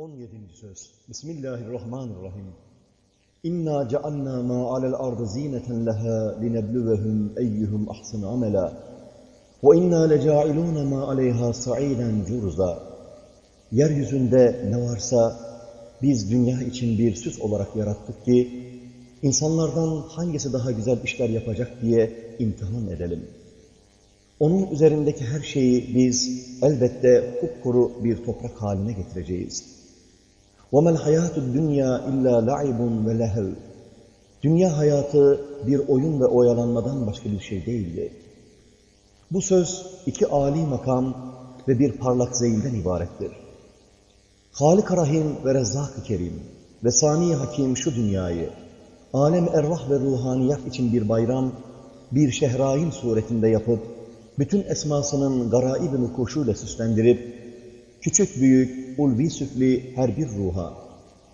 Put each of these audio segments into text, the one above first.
17. söz. Bismillahirrahmanirrahim. İnna cealna ma alel ardı zineten leha linebluvehum eyyuhum ahsın amela. Ve inna lecailun ma aleyha sa'iden curza. Yeryüzünde ne varsa biz dünya için bir süs olarak yarattık ki insanlardan hangisi daha güzel işler yapacak diye imtihan edelim. Onun üzerindeki her şeyi biz elbette kupkuru bir toprak haline getireceğiz. وَمَا الْحَيَاتُ الدُّنْيَا اِلَّا لَعِبٌ وَلَهَوْ Dünya hayatı bir oyun ve oyalanmadan başka bir şey değildi. Bu söz iki âli makam ve bir parlak zeyilden ibarettir. Halik-i Rahim ve Rezzak-ı Kerim ve Sani Hakim şu dünyayı, alem ervah ve ruhaniyat için bir bayram, bir şehrain suretinde yapıp, bütün esmasının garaib-i nukuşuyla süslendirip, küçük büyük, ulvi süfli her bir ruha,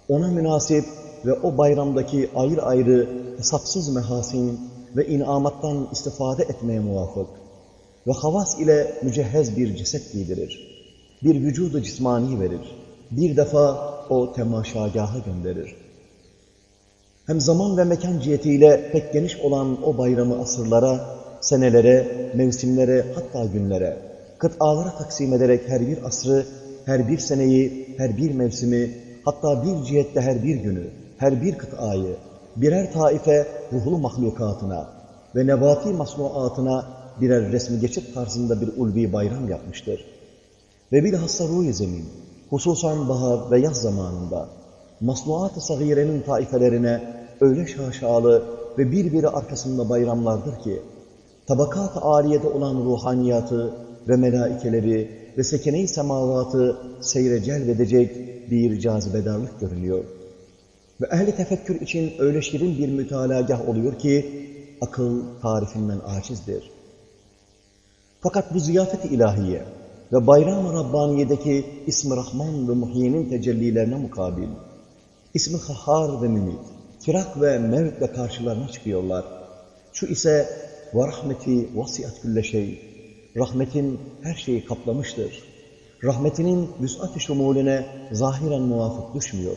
ona münasip ve o bayramdaki ayrı ayrı hesapsız mehasin ve inamattan istifade etmeye muvafık ve havas ile mücehhez bir ceset giydirir. Bir vücudu cismani verir. Bir defa o temaşagaha gönderir. Hem zaman ve mekan cihetiyle pek geniş olan o bayramı asırlara, senelere, mevsimlere hatta günlere, kıtalara taksim ederek her bir asrı, her bir seneyi, her bir mevsimi, hatta bir cihette her bir günü, her bir kıtayı, birer taife ruhlu mahlukatına ve nebati masnuatına birer resmi geçit tarzında bir ulvi bayram yapmıştır. Ve bilhassa ruh zemin, hususan bahar ve yaz zamanında, masnuat-ı sagirenin taifelerine öyle şaşalı ve birbiri arkasında bayramlardır ki, tabakat-ı aliyede olan ruhaniyatı ve melaikeleri ve sekene-i semavatı seyre celvedecek bir cazibedarlık görünüyor. Ve ehli tefekkür için öyle şirin bir mütalagah oluyor ki, akıl tarifinden acizdir. Fakat bu ziyafet-i ilahiye ve bayram-ı Rabbaniye'deki İsmi Rahman ve Muhyi'nin tecellilerine mukabil, İsmi Hahar ve Mümit, firak ve mevtle karşılarına çıkıyorlar. Şu ise rahmeti vasiyat külle şey, rahmetin her şeyi kaplamıştır. Rahmetinin vüs'at-ı şumulüne zahiren muvafık düşmüyor.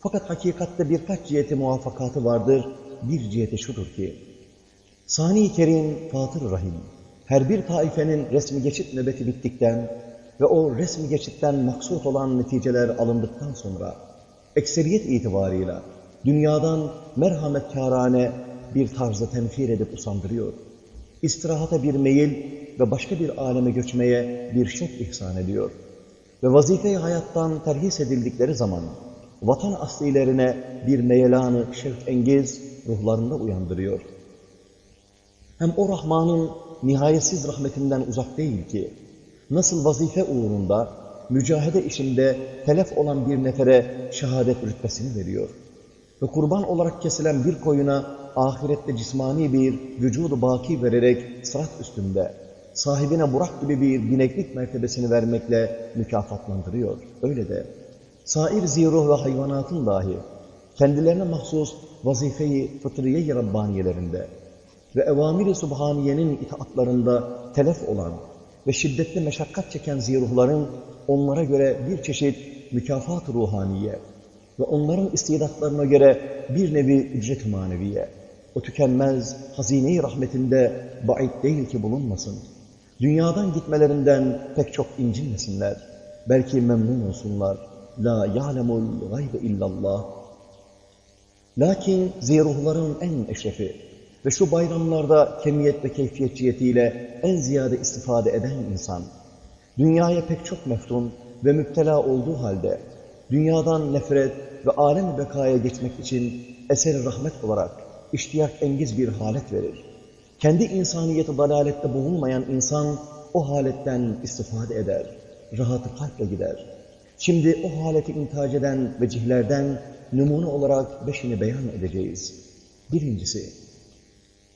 Fakat hakikatte birkaç ciheti muvaffakatı vardır. Bir ciheti şudur ki, Sani Kerim, Fatır Rahim, her bir taifenin resmi geçit nöbeti bittikten ve o resmi geçitten maksut olan neticeler alındıktan sonra, ekseriyet itibarıyla dünyadan merhametkârane bir tarzda tenfir edip usandırıyor. İstirahata bir meyil ve başka bir aleme göçmeye bir şek ihsan ediyor. Ve vazife-i hayattan terhis edildikleri zaman vatan aslilerine bir meyelanı şevk-engiz ruhlarında uyandırıyor. Hem o Rahman'ın nihayetsiz rahmetinden uzak değil ki, nasıl vazife uğrunda, mücahede işinde telef olan bir nefere şehadet rütbesini veriyor. Ve kurban olarak kesilen bir koyuna ahirette cismani bir vücudu baki vererek sırat üstünde, sahibine Burak gibi bir bineklik mertebesini vermekle mükafatlandırıyor. Öyle de sair ziruh ve hayvanatın dahi kendilerine mahsus vazifeyi fıtriye-i Rabbaniyelerinde ve evamir-i Subhaniye'nin itaatlarında telef olan ve şiddetli meşakkat çeken ziruhların onlara göre bir çeşit mükafat ruhaniye ve onların istidatlarına göre bir nevi ücret maneviye, o tükenmez hazine-i rahmetinde bait değil ki bulunmasın. Dünyadan gitmelerinden pek çok incinmesinler. Belki memnun olsunlar. La ya'lemul gaybe illallah. Lakin ziruhların en eşrefi ve şu bayramlarda kemiyet ve keyfiyet cihetiyle en ziyade istifade eden insan, dünyaya pek çok meftun ve müptela olduğu halde, dünyadan nefret ve alem bekaya geçmek için eser rahmet olarak iştiyak engiz bir halet verir. Kendi insaniyeti dalalette boğulmayan insan o haletten istifade eder, rahatı kalple gider. Şimdi o haleti intihac eden vecihlerden numune olarak beşini beyan edeceğiz. Birincisi,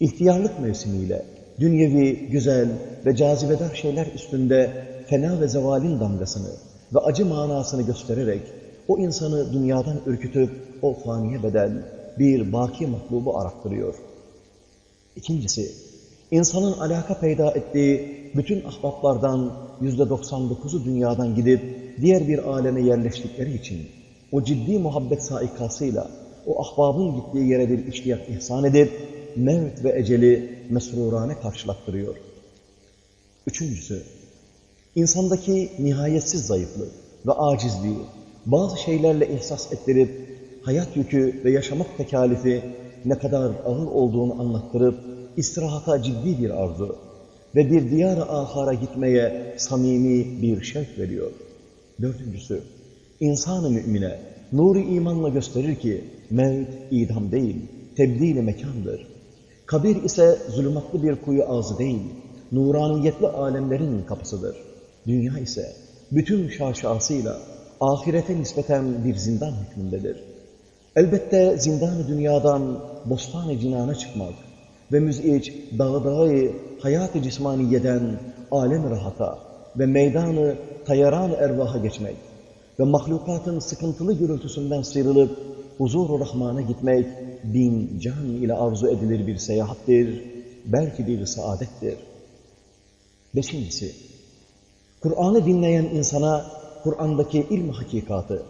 ihtiyarlık mevsimiyle dünyevi, güzel ve cazibedar şeyler üstünde fena ve zevalin damgasını ve acı manasını göstererek o insanı dünyadan ürkütüp o faniye bedel bir baki matlubu arattırıyor. İkincisi, İnsanın alaka peyda ettiği bütün ahbaplardan yüzde 99'u dünyadan gidip diğer bir aleme yerleştikleri için o ciddi muhabbet saikasıyla o ahbabın gittiği yere bir iştiyak ihsan edip mevt ve eceli mesrurane karşılattırıyor. Üçüncüsü, insandaki nihayetsiz zayıflık ve acizliği bazı şeylerle ihsas ettirip hayat yükü ve yaşamak tekalifi ne kadar ağır olduğunu anlattırıp istirahata ciddi bir arzu ve bir diyar ahara gitmeye samimi bir şevk veriyor. Dördüncüsü, insan-ı mümine nuru imanla gösterir ki mevt idam değil, tebdil mekandır. Kabir ise zulümatlı bir kuyu ağzı değil, nuraniyetli alemlerin kapısıdır. Dünya ise bütün şaşasıyla ahirete nispeten bir zindan hükmündedir. Elbette zindan-ı dünyadan bostan-ı cinana çıkmak ve müz'iç dağdağıyı hayat-ı cismaniyeden alem rahata ve meydanı tayaran ervaha geçmek ve mahlukatın sıkıntılı gürültüsünden sıyrılıp huzur-u Rahman'a gitmek bin can ile arzu edilir bir seyahattir, belki bir saadettir. Beşincisi, Kur'an'ı dinleyen insana Kur'an'daki ilm hakikatı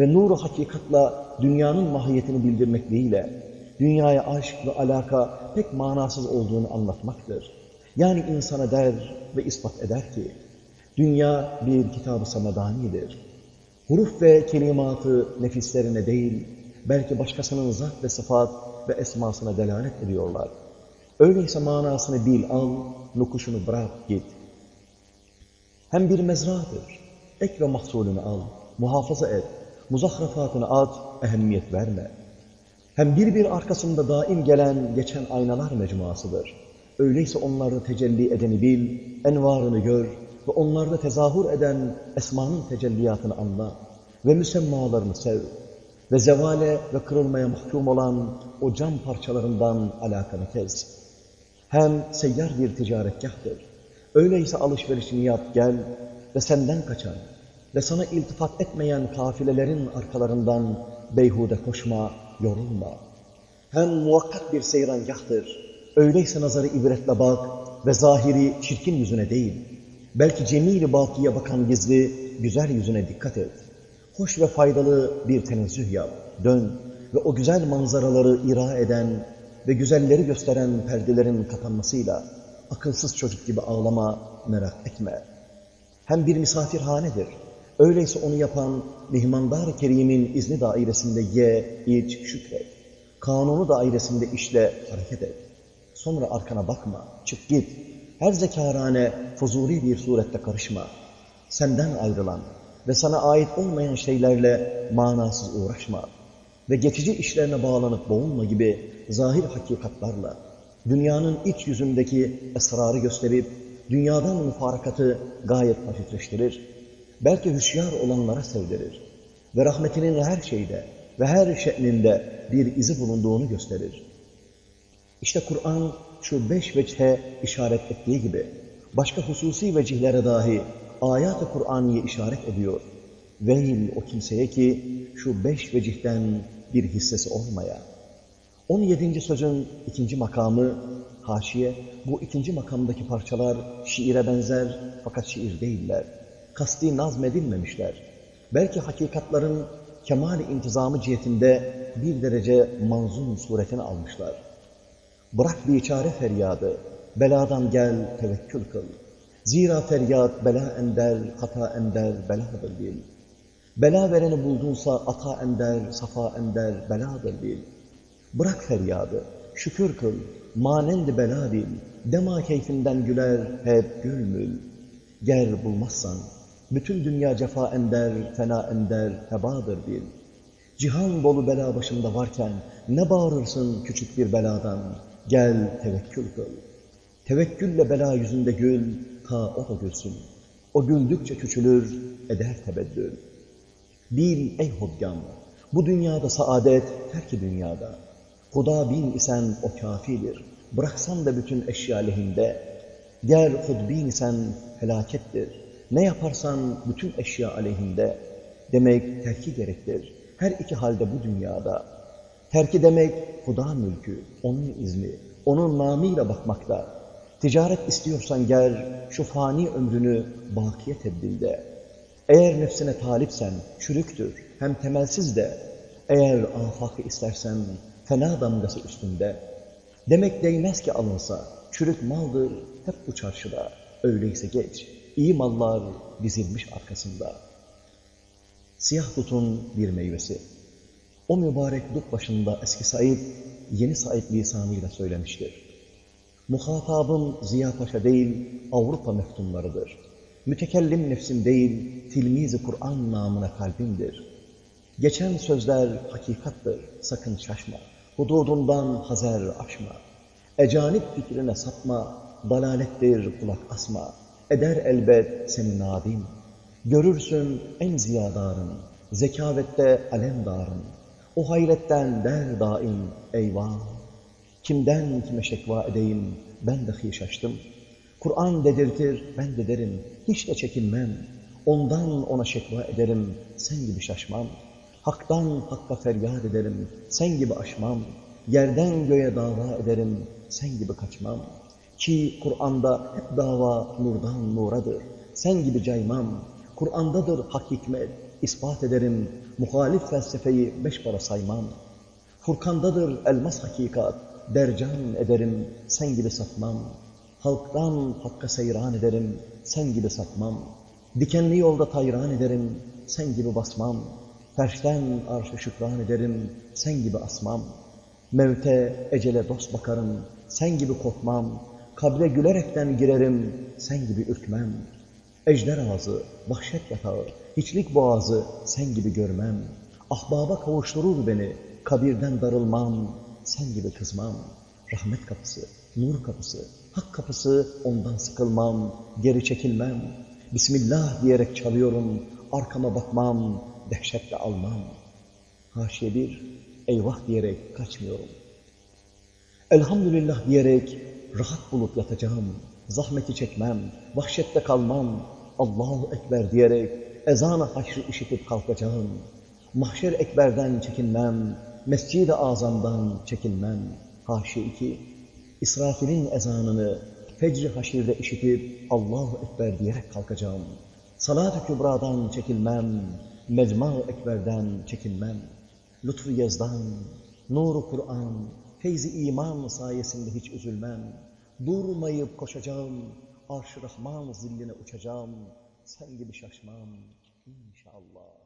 ve nuru hakikatla dünyanın mahiyetini bildirmekliğiyle dünyaya aşk ve alaka pek manasız olduğunu anlatmaktır. Yani insana der ve ispat eder ki, dünya bir kitab-ı samedanidir. Huruf ve kelimatı nefislerine değil, belki başkasının zat ve sıfat ve esmasına delalet ediyorlar. Öyleyse manasını bil, al, nukuşunu bırak, git. Hem bir mezradır. Ek ve mahsulünü al, muhafaza et, muzahrafatını at, ehemmiyet verme. Hem bir bir arkasında daim gelen, geçen aynalar mecmuasıdır. Öyleyse onları tecelli edeni bil, envarını gör ve onlarda tezahür eden esmanın tecelliyatını anla ve müsemmalarını sev ve zevale ve kırılmaya mahkum olan o cam parçalarından alakanı kes. Hem seyyar bir ticaretgahtır. Öyleyse alışverişini yap gel ve senden kaçan ve sana iltifat etmeyen kafilelerin arkalarından beyhude koşma, yorulma. Hem muhakkak bir seyrangahtır. Öyleyse nazarı ibretle bak ve zahiri çirkin yüzüne değil, belki cemil bakiye bakan gizli, güzel yüzüne dikkat et. Hoş ve faydalı bir tenezzüh yap, dön ve o güzel manzaraları ira eden ve güzelleri gösteren perdelerin kapanmasıyla akılsız çocuk gibi ağlama, merak etme. Hem bir misafirhanedir. Öyleyse onu yapan mihmandar kerimin izni dairesinde ye, iç, şükret. Kanunu dairesinde işle, hareket et. Sonra arkana bakma, çık git. Her zekarane, fuzuli bir surette karışma. Senden ayrılan ve sana ait olmayan şeylerle manasız uğraşma. Ve geçici işlerine bağlanıp boğulma gibi zahir hakikatlarla dünyanın iç yüzündeki esrarı gösterip dünyadan müfarakatı gayet hafifleştirir. Belki hüşyar olanlara sevdirir. Ve rahmetinin her şeyde ve her şe'ninde bir izi bulunduğunu gösterir. İşte Kur'an şu beş veçhe işaret ettiği gibi başka hususi vecihlere dahi ayat-ı Kur'an'yı işaret ediyor. Veil o kimseye ki şu beş vecihten bir hissesi olmaya. 17. sözün ikinci makamı haşiye. Bu ikinci makamdaki parçalar şiire benzer fakat şiir değiller. Kasti nazmedilmemişler. Belki hakikatların kemal intizamı cihetinde bir derece manzum suretini almışlar. Bırak bir çare feryadı, beladan gel tevekkül kıl. Zira feryat bela ender, hata ender, beladır bil. Bela vereni buldunsa ata ender, safa ender, beladır bil. Bırak feryadı, şükür kıl, manendi bela bil. Dema keyfinden güler, hep gülmül. Ger bulmazsan, bütün dünya cefa ender, fena ender, hebadır bil. Cihan dolu bela başında varken ne bağırırsın küçük bir beladan? Gel tevekkül kıl. Tevekkülle bela yüzünde gül, ta o da gülsün. O güldükçe küçülür, eder tebeddül. Bil ey hodgam, bu dünyada saadet, terki dünyada. Huda bin isen o kafidir. Bıraksan da bütün eşya lehinde. Ger hudbin isen felakettir. Ne yaparsan bütün eşya aleyhinde. Demek terki gerektir. Her iki halde bu dünyada. Terki demek Huda mülkü, onun izni, onun namıyla bakmakta. Ticaret istiyorsan gel, şu fani ömrünü bakiye tebdil de. Eğer nefsine talipsen çürüktür, hem temelsiz de. Eğer afakı istersen fena damgası üstünde. Demek değmez ki alınsa, çürük maldır hep bu çarşıda. Öyleyse geç, iyi mallar dizilmiş arkasında. Siyah dutun bir meyvesi. O mübarek dut başında eski Said, yeni Said lisanıyla söylemiştir. Muhatabım Ziya Paşa değil, Avrupa meftunlarıdır. Mütekellim nefsim değil, tilmizi Kur'an namına kalbimdir. Geçen sözler hakikattır, sakın şaşma. Hududundan hazer aşma. Ecanip fikrine sapma, dalalettir kulak asma. Eder elbet seni nadim. Görürsün en ziyadarın, zekavette alemdarın. O hayretten der daim, eyvah! Kimden kime şekva edeyim, ben dahi şaştım. Kur'an dedirtir, ben de derim, hiç de çekinmem. Ondan ona şekva ederim, sen gibi şaşmam. Hak'tan hakka feryat ederim, sen gibi aşmam. Yerden göğe dava ederim, sen gibi kaçmam. Ki Kur'an'da hep dava nurdan nuradır. Sen gibi caymam. Kur'an'dadır hak hikmet, ispat ederim. Muhalif felsefeyi beş para saymam. Furkan'dadır elmas hakikat, dercan ederim, sen gibi satmam. Halktan hakka seyran ederim, sen gibi satmam. Dikenli yolda tayran ederim, sen gibi basmam. Ferşten arşı şükran ederim, sen gibi asmam. Mevte, ecele dost bakarım, sen gibi korkmam. Kabre gülerekten girerim, sen gibi ürkmem. Ejder ağzı, vahşet yatağı, hiçlik boğazı, sen gibi görmem. Ahbaba kavuşturur beni, kabirden darılmam, sen gibi kızmam. Rahmet kapısı, nur kapısı, hak kapısı, ondan sıkılmam, geri çekilmem. Bismillah diyerek çalıyorum, arkama bakmam, dehşetle almam. Haşiye bir, eyvah diyerek kaçmıyorum. Elhamdülillah diyerek rahat bulup yatacağım. Zahmeti çekmem, vahşette kalmam. Allahu Ekber diyerek ezan-ı haşrı işitip kalkacağım. Mahşer ekberden çekinmem, mescid-i azamdan çekinmem. Haşi iki, İsrafil'in ezanını fecr-i haşirde işitip Allahu Ekber diyerek kalkacağım. Salat-ı kübradan çekilmem, mecma-ı ekberden çekinmem. Lütfu yazdan, nuru Kur'an, feyzi iman sayesinde hiç üzülmem. Durmayıp koşacağım, arş-ı Rahman zilline uçacağım. Sen gibi şaşmam inşallah.